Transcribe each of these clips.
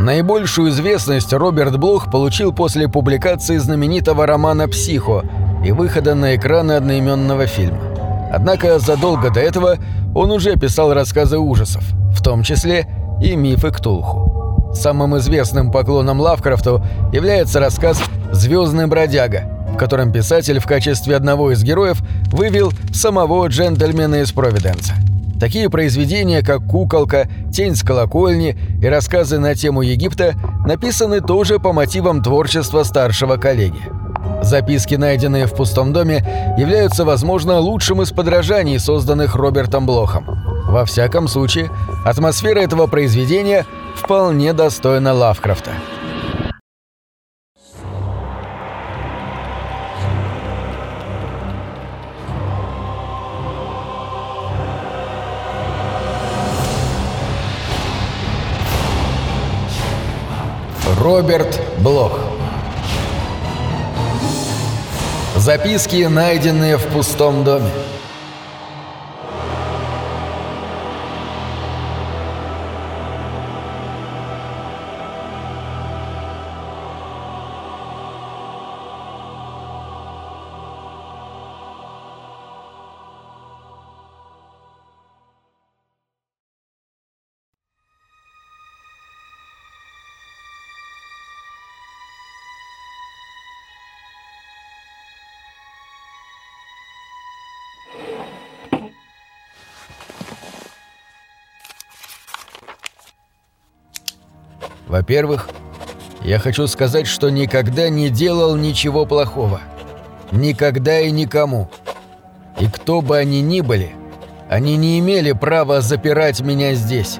Наибольшую известность Роберт Блох получил после публикации знаменитого романа «Психо» и выхода на экраны одноименного фильма. Однако задолго до этого он уже писал рассказы ужасов, в том числе и мифы Ктулху. Самым известным поклоном Лавкрафту является рассказ «Звездный бродяга», в котором писатель в качестве одного из героев вывел самого джентльмена из Провиденса. Такие произведения, как «Куколка», «Тень с колокольни» и рассказы на тему Египта написаны тоже по мотивам творчества старшего коллеги. Записки, найденные в пустом доме, являются, возможно, лучшим из подражаний, созданных Робертом Блохом. Во всяком случае, атмосфера этого произведения вполне достойна Лавкрафта. Роберт Блох Записки, найденные в пустом доме. Во-первых, я хочу сказать, что никогда не делал ничего плохого. Никогда и никому. И кто бы они ни были, они не имели права запирать меня здесь.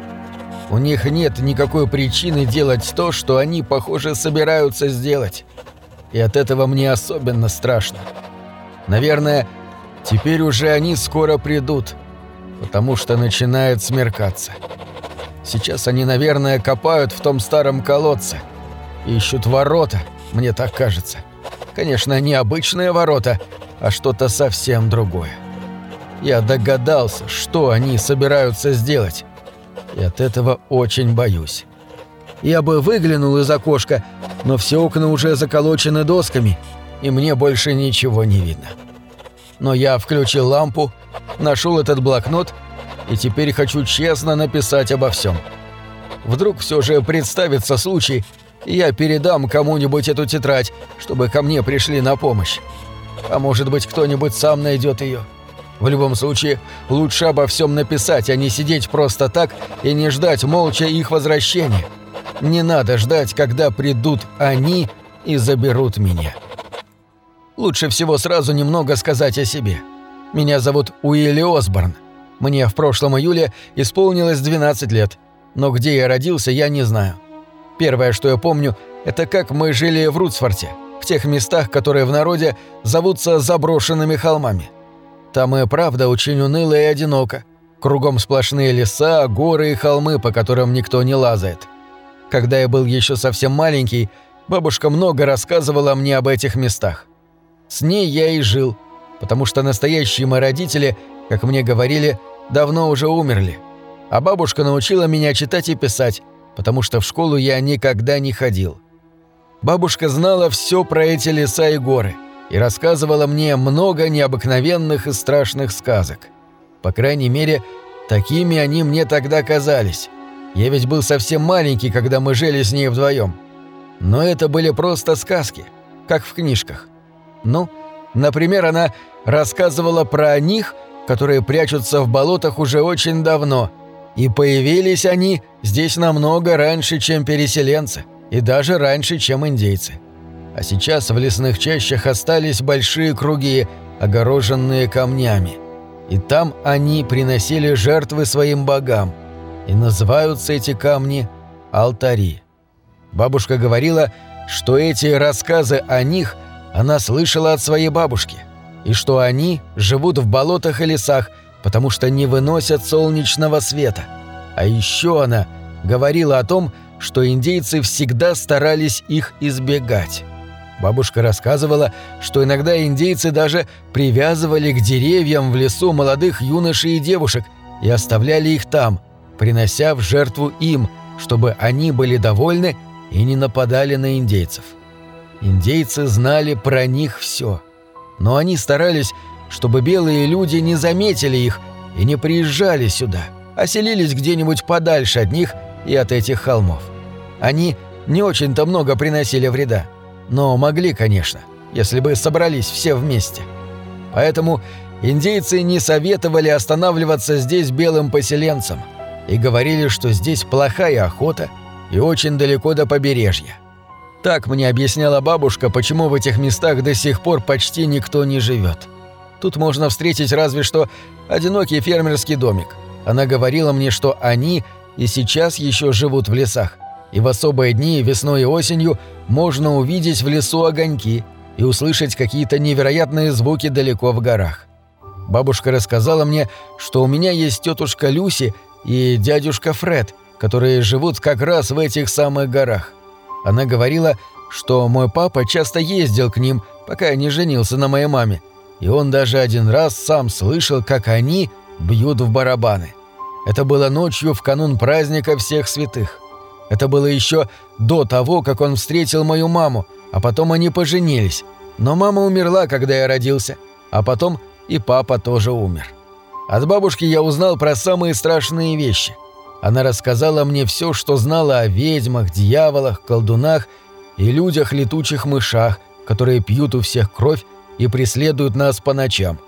У них нет никакой причины делать то, что они, похоже, собираются сделать. И от этого мне особенно страшно. Наверное, теперь уже они скоро придут, потому что начинает смеркаться. Сейчас они, наверное, копают в том старом колодце. Ищут ворота, мне так кажется. Конечно, не обычные ворота, а что-то совсем другое. Я догадался, что они собираются сделать. И от этого очень боюсь. Я бы выглянул из окошка, но все окна уже заколочены досками, и мне больше ничего не видно. Но я включил лампу, нашел этот блокнот и теперь хочу честно написать обо всем. Вдруг все же представится случай, и я передам кому-нибудь эту тетрадь, чтобы ко мне пришли на помощь. А может быть, кто-нибудь сам найдет ее. В любом случае, лучше обо всем написать, а не сидеть просто так и не ждать молча их возвращения. Не надо ждать, когда придут они и заберут меня. Лучше всего сразу немного сказать о себе. Меня зовут Уилли Осборн. Мне в прошлом июле исполнилось 12 лет, но где я родился, я не знаю. Первое, что я помню, это как мы жили в Рутсфорте, в тех местах, которые в народе зовутся заброшенными холмами. Там и правда очень уныло и одиноко. Кругом сплошные леса, горы и холмы, по которым никто не лазает. Когда я был еще совсем маленький, бабушка много рассказывала мне об этих местах. С ней я и жил, потому что настоящие мои родители, как мне говорили, давно уже умерли. А бабушка научила меня читать и писать, потому что в школу я никогда не ходил. Бабушка знала все про эти леса и горы и рассказывала мне много необыкновенных и страшных сказок. По крайней мере, такими они мне тогда казались. Я ведь был совсем маленький, когда мы жили с ней вдвоем. Но это были просто сказки, как в книжках. Ну, например, она рассказывала про них – которые прячутся в болотах уже очень давно, и появились они здесь намного раньше, чем переселенцы, и даже раньше, чем индейцы. А сейчас в лесных чащах остались большие круги, огороженные камнями. И там они приносили жертвы своим богам. И называются эти камни алтари. Бабушка говорила, что эти рассказы о них она слышала от своей бабушки – и что они живут в болотах и лесах, потому что не выносят солнечного света. А еще она говорила о том, что индейцы всегда старались их избегать. Бабушка рассказывала, что иногда индейцы даже привязывали к деревьям в лесу молодых юношей и девушек и оставляли их там, принося в жертву им, чтобы они были довольны и не нападали на индейцев. Индейцы знали про них все, но они старались, чтобы белые люди не заметили их и не приезжали сюда, а селились где-нибудь подальше от них и от этих холмов. Они не очень-то много приносили вреда, но могли, конечно, если бы собрались все вместе. Поэтому индейцы не советовали останавливаться здесь белым поселенцам и говорили, что здесь плохая охота и очень далеко до побережья. Так мне объясняла бабушка, почему в этих местах до сих пор почти никто не живет. Тут можно встретить разве что одинокий фермерский домик. Она говорила мне, что они и сейчас еще живут в лесах, и в особые дни, весной и осенью, можно увидеть в лесу огоньки и услышать какие-то невероятные звуки далеко в горах. Бабушка рассказала мне, что у меня есть тетушка Люси и дядюшка Фред, которые живут как раз в этих самых горах. Она говорила, что мой папа часто ездил к ним, пока не женился на моей маме, и он даже один раз сам слышал, как они бьют в барабаны. Это было ночью в канун праздника всех святых. Это было еще до того, как он встретил мою маму, а потом они поженились. Но мама умерла, когда я родился, а потом и папа тоже умер. От бабушки я узнал про самые страшные вещи. Она рассказала мне все, что знала о ведьмах, дьяволах, колдунах и людях-летучих мышах, которые пьют у всех кровь и преследуют нас по ночам.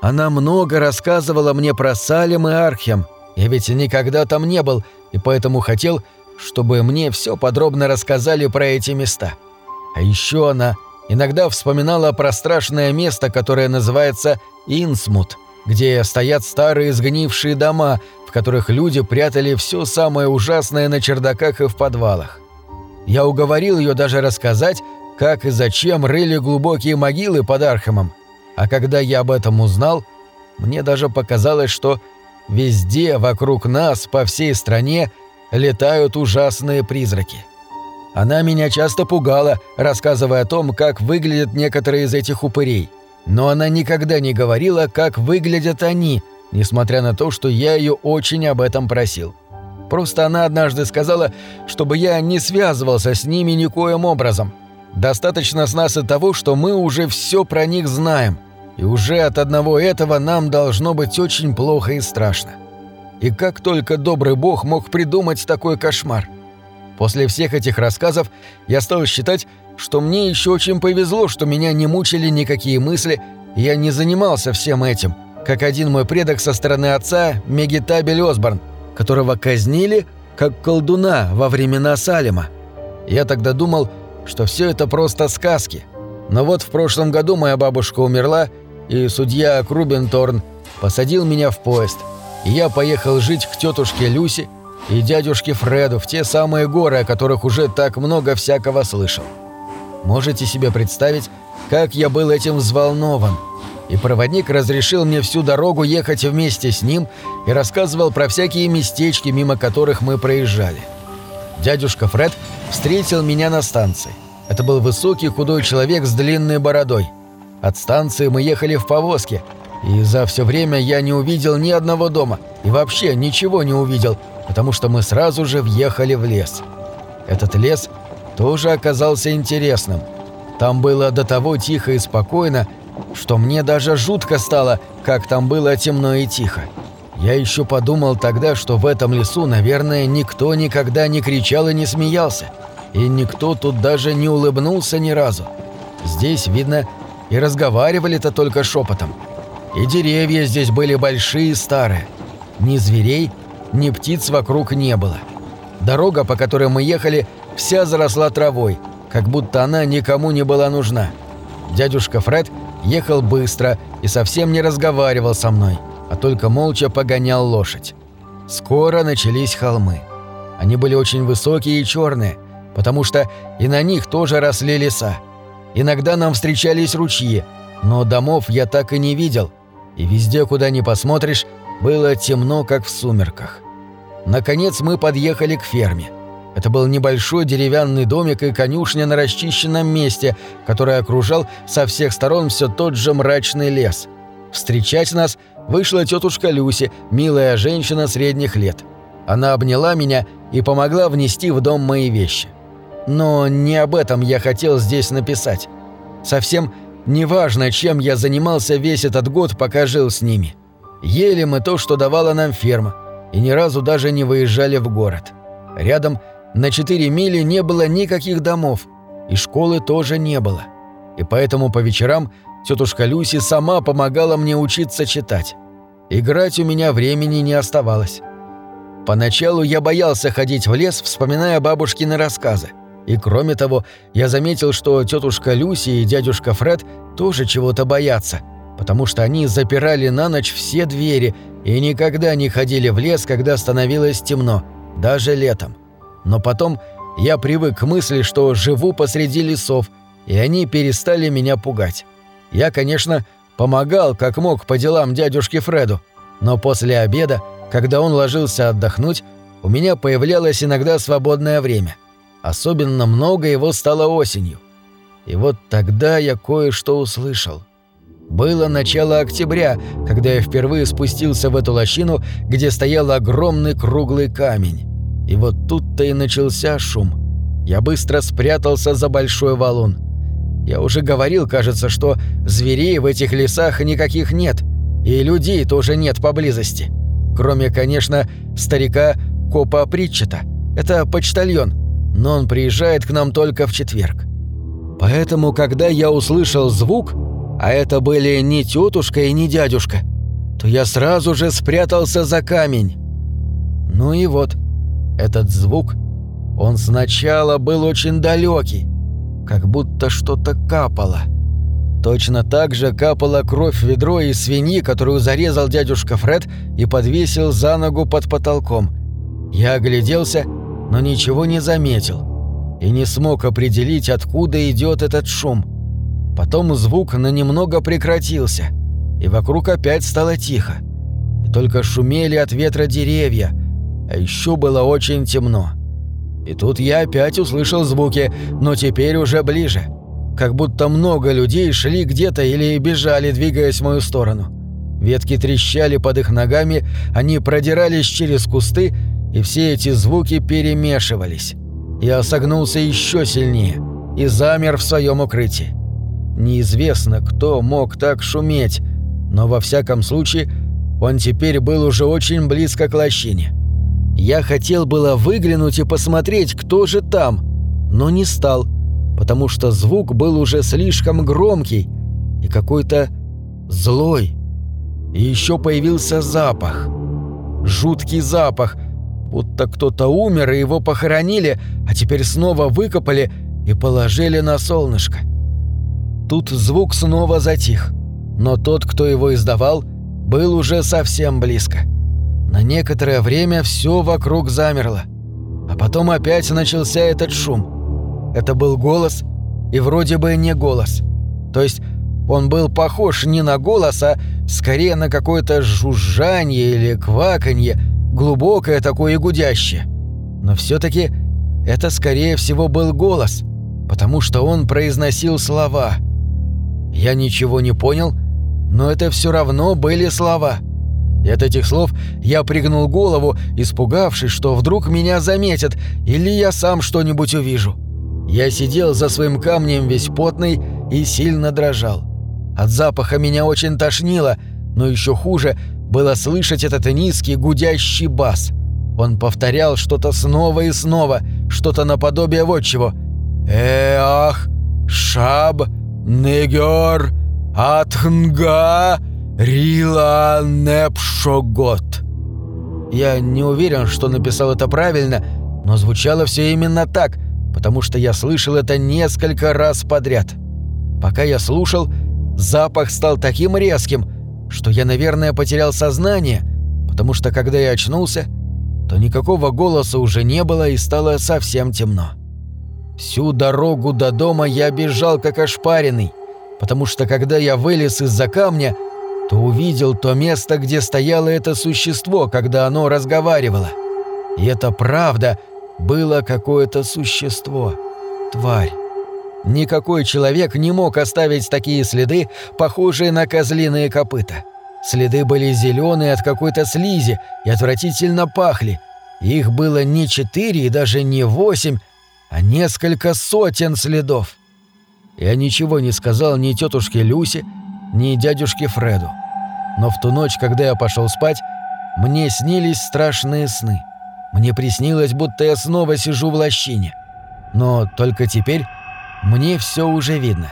Она много рассказывала мне про Салем и Архем. Я ведь никогда там не был, и поэтому хотел, чтобы мне все подробно рассказали про эти места. А еще она иногда вспоминала про страшное место, которое называется Инсмут, где стоят старые сгнившие дома, которых люди прятали все самое ужасное на чердаках и в подвалах. Я уговорил ее даже рассказать, как и зачем рыли глубокие могилы под Архамом, а когда я об этом узнал, мне даже показалось, что везде вокруг нас, по всей стране, летают ужасные призраки. Она меня часто пугала, рассказывая о том, как выглядят некоторые из этих упырей. Но она никогда не говорила, как выглядят они, несмотря на то, что я ее очень об этом просил. Просто она однажды сказала, чтобы я не связывался с ними никоим образом. Достаточно с нас и того, что мы уже все про них знаем, и уже от одного этого нам должно быть очень плохо и страшно. И как только добрый бог мог придумать такой кошмар? После всех этих рассказов я стал считать, что мне еще очень повезло, что меня не мучили никакие мысли, я не занимался всем этим, как один мой предок со стороны отца Мегитабель Осборн, которого казнили как колдуна во времена Салема. Я тогда думал, что все это просто сказки. Но вот в прошлом году моя бабушка умерла, и судья Крубенторн посадил меня в поезд – и я поехал жить к тетушке Люси и дядюшке Фреду в те самые горы, о которых уже так много всякого слышал. Можете себе представить, как я был этим взволнован. И проводник разрешил мне всю дорогу ехать вместе с ним и рассказывал про всякие местечки, мимо которых мы проезжали. Дядюшка Фред встретил меня на станции. Это был высокий худой человек с длинной бородой. От станции мы ехали в повозке – и за все время я не увидел ни одного дома и вообще ничего не увидел, потому что мы сразу же въехали в лес. Этот лес тоже оказался интересным. Там было до того тихо и спокойно, что мне даже жутко стало, как там было темно и тихо. Я еще подумал тогда, что в этом лесу, наверное, никто никогда не кричал и не смеялся. И никто тут даже не улыбнулся ни разу. Здесь, видно, и разговаривали-то только шепотом. И деревья здесь были большие и старые. Ни зверей, ни птиц вокруг не было. Дорога, по которой мы ехали, вся заросла травой, как будто она никому не была нужна. Дядюшка Фред ехал быстро и совсем не разговаривал со мной, а только молча погонял лошадь. Скоро начались холмы. Они были очень высокие и черные, потому что и на них тоже росли леса. Иногда нам встречались ручьи, но домов я так и не видел – и везде, куда ни посмотришь, было темно, как в сумерках. Наконец мы подъехали к ферме. Это был небольшой деревянный домик и конюшня на расчищенном месте, который окружал со всех сторон все тот же мрачный лес. Встречать нас вышла тетушка Люси, милая женщина средних лет. Она обняла меня и помогла внести в дом мои вещи. Но не об этом я хотел здесь написать. Совсем неважно, чем я занимался весь этот год, пока жил с ними. Ели мы то, что давала нам ферма, и ни разу даже не выезжали в город. Рядом на 4 мили не было никаких домов, и школы тоже не было. И поэтому по вечерам тетушка Люси сама помогала мне учиться читать. Играть у меня времени не оставалось. Поначалу я боялся ходить в лес, вспоминая бабушкины рассказы. И кроме того, я заметил, что тетушка Люси и дядюшка Фред тоже чего-то боятся, потому что они запирали на ночь все двери и никогда не ходили в лес, когда становилось темно, даже летом. Но потом я привык к мысли, что живу посреди лесов, и они перестали меня пугать. Я, конечно, помогал как мог по делам дядюшке Фреду, но после обеда, когда он ложился отдохнуть, у меня появлялось иногда свободное время. Особенно много его стало осенью. И вот тогда я кое-что услышал. Было начало октября, когда я впервые спустился в эту лощину, где стоял огромный круглый камень. И вот тут-то и начался шум. Я быстро спрятался за большой валун. Я уже говорил, кажется, что зверей в этих лесах никаких нет, и людей тоже нет поблизости. Кроме, конечно, старика Копа Притчета. Это почтальон, но он приезжает к нам только в четверг. Поэтому, когда я услышал звук, а это были не тетушка и не дядюшка, то я сразу же спрятался за камень. Ну и вот, этот звук, он сначала был очень далекий, как будто что-то капало. Точно так же капала кровь в ведро из свиньи, которую зарезал дядюшка Фред и подвесил за ногу под потолком. Я огляделся, но ничего не заметил и не смог определить, откуда идет этот шум. Потом звук на немного прекратился, и вокруг опять стало тихо. И только шумели от ветра деревья – а еще было очень темно. И тут я опять услышал звуки, но теперь уже ближе. Как будто много людей шли где-то или бежали, двигаясь в мою сторону. Ветки трещали под их ногами, они продирались через кусты, и все эти звуки перемешивались. Я согнулся еще сильнее и замер в своем укрытии. Неизвестно, кто мог так шуметь, но во всяком случае он теперь был уже очень близко к лощине. Я хотел было выглянуть и посмотреть, кто же там, но не стал, потому что звук был уже слишком громкий и какой-то злой. И еще появился запах. Жуткий запах, будто кто-то умер и его похоронили, а теперь снова выкопали и положили на солнышко. Тут звук снова затих, но тот, кто его издавал, был уже совсем близко. На некоторое время все вокруг замерло. А потом опять начался этот шум. Это был голос и вроде бы не голос. То есть он был похож не на голос, а скорее на какое-то жужжание или кваканье, глубокое такое гудящее. Но все-таки это скорее всего был голос, потому что он произносил слова. Я ничего не понял, но это все равно были слова — и от этих слов я пригнул голову, испугавшись, что вдруг меня заметят или я сам что-нибудь увижу. Я сидел за своим камнем весь потный и сильно дрожал. От запаха меня очень тошнило, но еще хуже было слышать этот низкий гудящий бас. Он повторял что-то снова и снова, что-то наподобие вот чего. «Эах, шаб, негер, атхнга...» Рила Непшогот. Я не уверен, что написал это правильно, но звучало все именно так, потому что я слышал это несколько раз подряд. Пока я слушал, запах стал таким резким, что я, наверное, потерял сознание, потому что когда я очнулся, то никакого голоса уже не было и стало совсем темно. Всю дорогу до дома я бежал как ошпаренный, потому что когда я вылез из-за камня, то увидел то место, где стояло это существо, когда оно разговаривало. И это правда было какое-то существо, тварь. Никакой человек не мог оставить такие следы, похожие на козлиные копыта. Следы были зеленые от какой-то слизи и отвратительно пахли. Их было не четыре и даже не восемь, а несколько сотен следов. Я ничего не сказал ни тетушке Люсе, ни дядюшке Фреду. Но в ту ночь, когда я пошел спать, мне снились страшные сны. Мне приснилось, будто я снова сижу в лощине. Но только теперь мне все уже видно.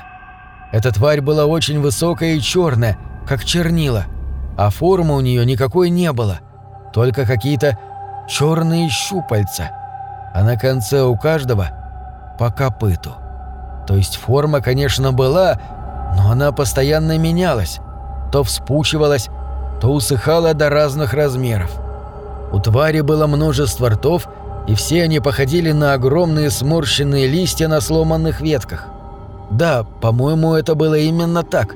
Эта тварь была очень высокая и черная, как чернила, а формы у нее никакой не было, только какие-то черные щупальца, а на конце у каждого по копыту. То есть форма, конечно, была, но она постоянно менялась, то вспучивалась, то усыхала до разных размеров. У твари было множество ртов, и все они походили на огромные сморщенные листья на сломанных ветках. Да, по-моему, это было именно так.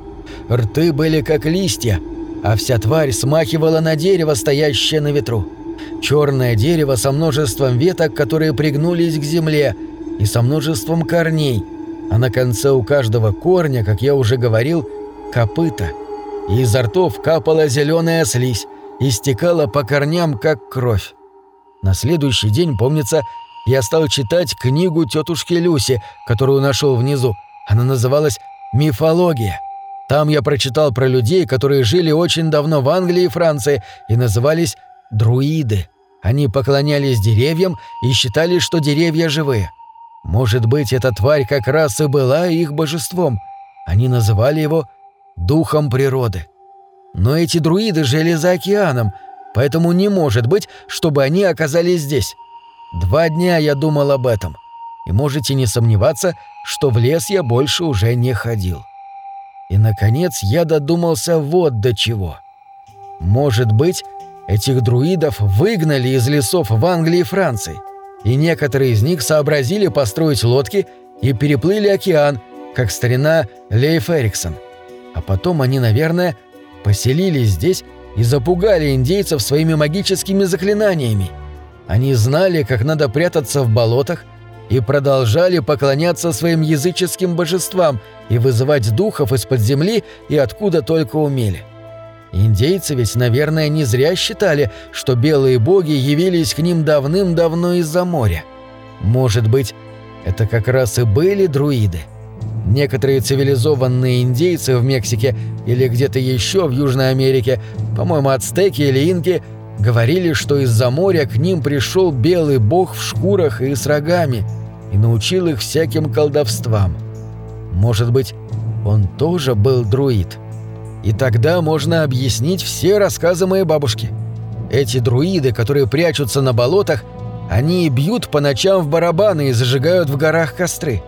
Рты были как листья, а вся тварь смахивала на дерево, стоящее на ветру. Черное дерево со множеством веток, которые пригнулись к земле, и со множеством корней, а на конце у каждого корня, как я уже говорил, копыта. Изо ртов капала зеленая слизь и стекала по корням, как кровь. На следующий день, помнится, я стал читать книгу тетушки Люси, которую нашел внизу. Она называлась «Мифология». Там я прочитал про людей, которые жили очень давно в Англии и Франции и назывались друиды. Они поклонялись деревьям и считали, что деревья живые. Может быть, эта тварь как раз и была их божеством. Они называли его духом природы. Но эти друиды жили за океаном, поэтому не может быть, чтобы они оказались здесь. Два дня я думал об этом. И можете не сомневаться, что в лес я больше уже не ходил. И, наконец, я додумался вот до чего. Может быть, Этих друидов выгнали из лесов в Англии и Франции, и некоторые из них сообразили построить лодки и переплыли океан, как старина Лейф Эриксон. А потом они, наверное, поселились здесь и запугали индейцев своими магическими заклинаниями. Они знали, как надо прятаться в болотах, и продолжали поклоняться своим языческим божествам и вызывать духов из-под земли и откуда только умели. — Индейцы ведь, наверное, не зря считали, что белые боги явились к ним давным-давно из-за моря. Может быть, это как раз и были друиды. Некоторые цивилизованные индейцы в Мексике или где-то еще в Южной Америке, по-моему, ацтеки или инки, говорили, что из-за моря к ним пришел белый бог в шкурах и с рогами и научил их всяким колдовствам. Может быть, он тоже был друид?» И тогда можно объяснить все рассказы моей бабушки. Эти друиды, которые прячутся на болотах, они бьют по ночам в барабаны и зажигают в горах костры.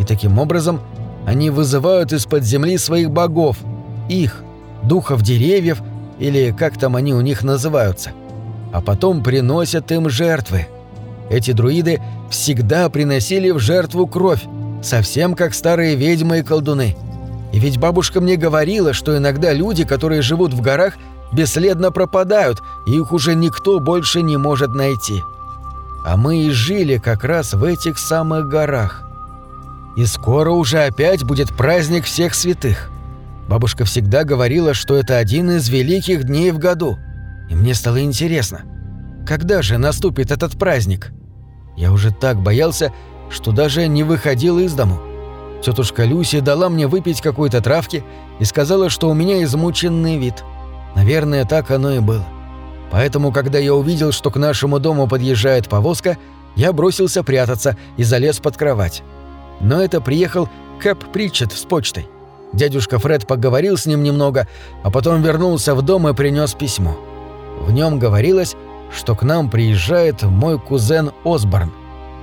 И таким образом они вызывают из-под земли своих богов, их, духов деревьев или как там они у них называются. А потом приносят им жертвы. Эти друиды всегда приносили в жертву кровь, совсем как старые ведьмы и колдуны. И ведь бабушка мне говорила, что иногда люди, которые живут в горах, бесследно пропадают, и их уже никто больше не может найти. А мы и жили как раз в этих самых горах. И скоро уже опять будет праздник всех святых. Бабушка всегда говорила, что это один из великих дней в году. И мне стало интересно, когда же наступит этот праздник? Я уже так боялся, что даже не выходил из дому. Тетушка Люси дала мне выпить какой-то травки и сказала, что у меня измученный вид. Наверное, так оно и было. Поэтому, когда я увидел, что к нашему дому подъезжает повозка, я бросился прятаться и залез под кровать. Но это приехал Кэп Притчет с почтой. Дядюшка Фред поговорил с ним немного, а потом вернулся в дом и принес письмо. В нем говорилось, что к нам приезжает мой кузен Осборн.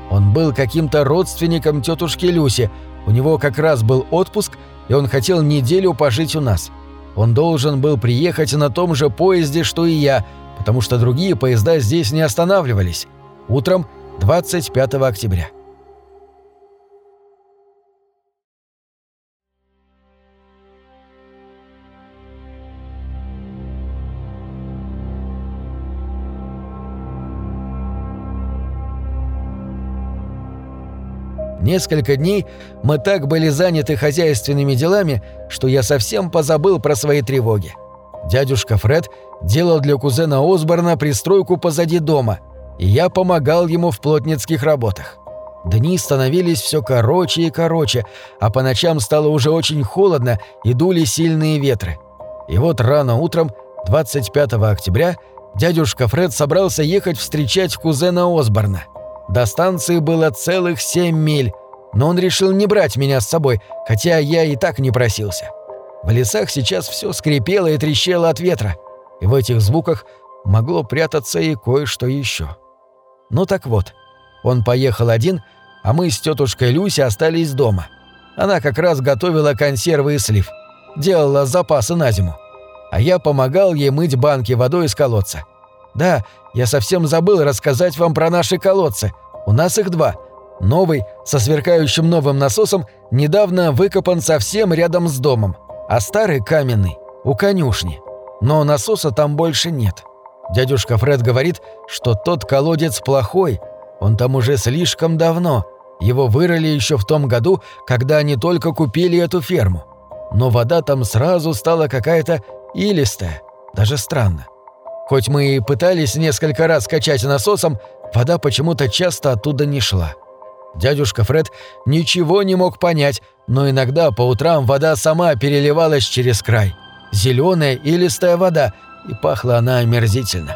Он был каким-то родственником тетушки Люси, у него как раз был отпуск, и он хотел неделю пожить у нас. Он должен был приехать на том же поезде, что и я, потому что другие поезда здесь не останавливались. Утром 25 октября. Несколько дней мы так были заняты хозяйственными делами, что я совсем позабыл про свои тревоги. Дядюшка Фред делал для кузена Осборна пристройку позади дома, и я помогал ему в плотницких работах. Дни становились все короче и короче, а по ночам стало уже очень холодно и дули сильные ветры. И вот рано утром, 25 октября, дядюшка Фред собрался ехать встречать кузена Осборна. До станции было целых семь миль, но он решил не брать меня с собой, хотя я и так не просился. В лесах сейчас все скрипело и трещало от ветра, и в этих звуках могло прятаться и кое-что еще. Ну так вот, он поехал один, а мы с тетушкой Люси остались дома. Она как раз готовила консервы и слив, делала запасы на зиму. А я помогал ей мыть банки водой из колодца. Да, я совсем забыл рассказать вам про наши колодцы. У нас их два. Новый, со сверкающим новым насосом, недавно выкопан совсем рядом с домом, а старый каменный, у конюшни. Но насоса там больше нет. Дядюшка Фред говорит, что тот колодец плохой, он там уже слишком давно. Его вырыли еще в том году, когда они только купили эту ферму. Но вода там сразу стала какая-то илистая, даже странно. Хоть мы и пытались несколько раз качать насосом, вода почему-то часто оттуда не шла. Дядюшка Фред ничего не мог понять, но иногда по утрам вода сама переливалась через край. Зеленая илистая вода, и пахла она омерзительно.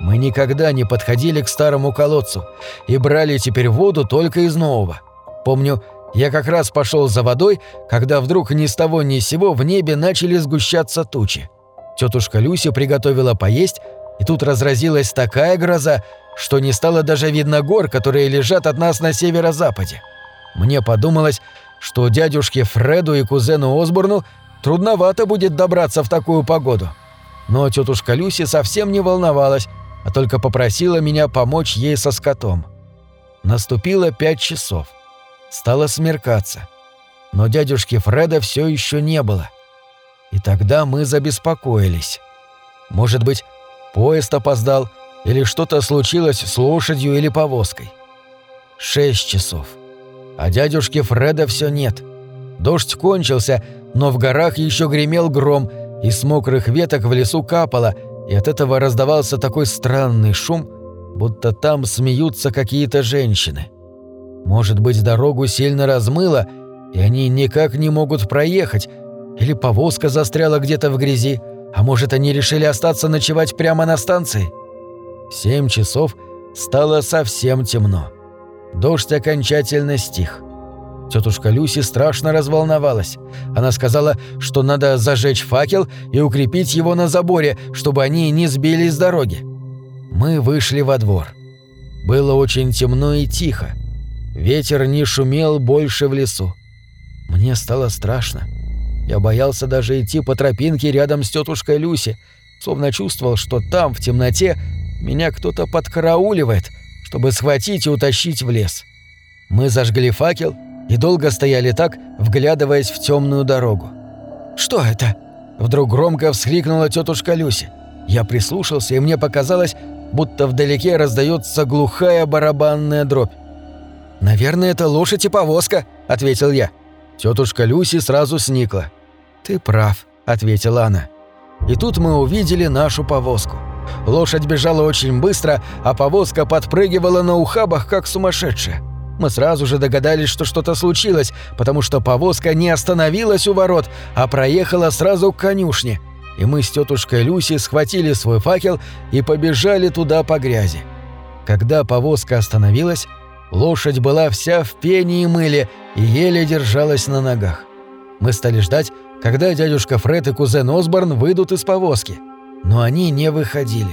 Мы никогда не подходили к старому колодцу и брали теперь воду только из нового. Помню, я как раз пошел за водой, когда вдруг ни с того ни с сего в небе начали сгущаться тучи. Тетушка Люся приготовила поесть, и тут разразилась такая гроза, что не стало даже видно гор, которые лежат от нас на северо-западе. Мне подумалось, что дядюшке Фреду и кузену Осборну трудновато будет добраться в такую погоду. Но тетушка Люси совсем не волновалась, а только попросила меня помочь ей со скотом. Наступило пять часов. Стало смеркаться. Но дядюшки Фреда все еще не было. И тогда мы забеспокоились. Может быть, поезд опоздал, или что-то случилось с лошадью или повозкой. Шесть часов. А дядюшки Фреда все нет. Дождь кончился, но в горах еще гремел гром, и с мокрых веток в лесу капало, и от этого раздавался такой странный шум, будто там смеются какие-то женщины. Может быть, дорогу сильно размыло, и они никак не могут проехать, или повозка застряла где-то в грязи, а может, они решили остаться ночевать прямо на станции? В семь часов стало совсем темно. Дождь окончательно стих. Тетушка Люси страшно разволновалась. Она сказала, что надо зажечь факел и укрепить его на заборе, чтобы они не сбились с дороги. Мы вышли во двор. Было очень темно и тихо. Ветер не шумел больше в лесу. Мне стало страшно. Я боялся даже идти по тропинке рядом с тетушкой Люси, словно чувствовал, что там, в темноте, меня кто-то подкарауливает, чтобы схватить и утащить в лес. Мы зажгли факел и долго стояли так, вглядываясь в темную дорогу. «Что это?» Вдруг громко вскрикнула тетушка Люси. Я прислушался, и мне показалось, будто вдалеке раздается глухая барабанная дробь. «Наверное, это лошадь и повозка», — ответил я. Тетушка Люси сразу сникла. «Ты прав», — ответила она. И тут мы увидели нашу повозку. Лошадь бежала очень быстро, а повозка подпрыгивала на ухабах, как сумасшедшая. Мы сразу же догадались, что что-то случилось, потому что повозка не остановилась у ворот, а проехала сразу к конюшне. И мы с тетушкой Люси схватили свой факел и побежали туда по грязи. Когда повозка остановилась, лошадь была вся в пене и мыле и еле держалась на ногах. Мы стали ждать, когда дядюшка Фред и кузен Осборн выйдут из повозки. Но они не выходили.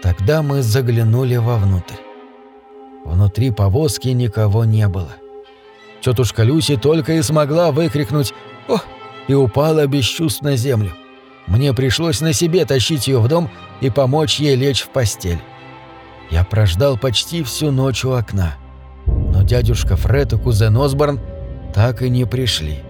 Тогда мы заглянули вовнутрь. Внутри повозки никого не было. Тетушка Люси только и смогла выкрикнуть «О!» и упала без чувств на землю. Мне пришлось на себе тащить ее в дом и помочь ей лечь в постель. Я прождал почти всю ночь у окна. Но дядюшка Фред и кузен Осборн так и не пришли.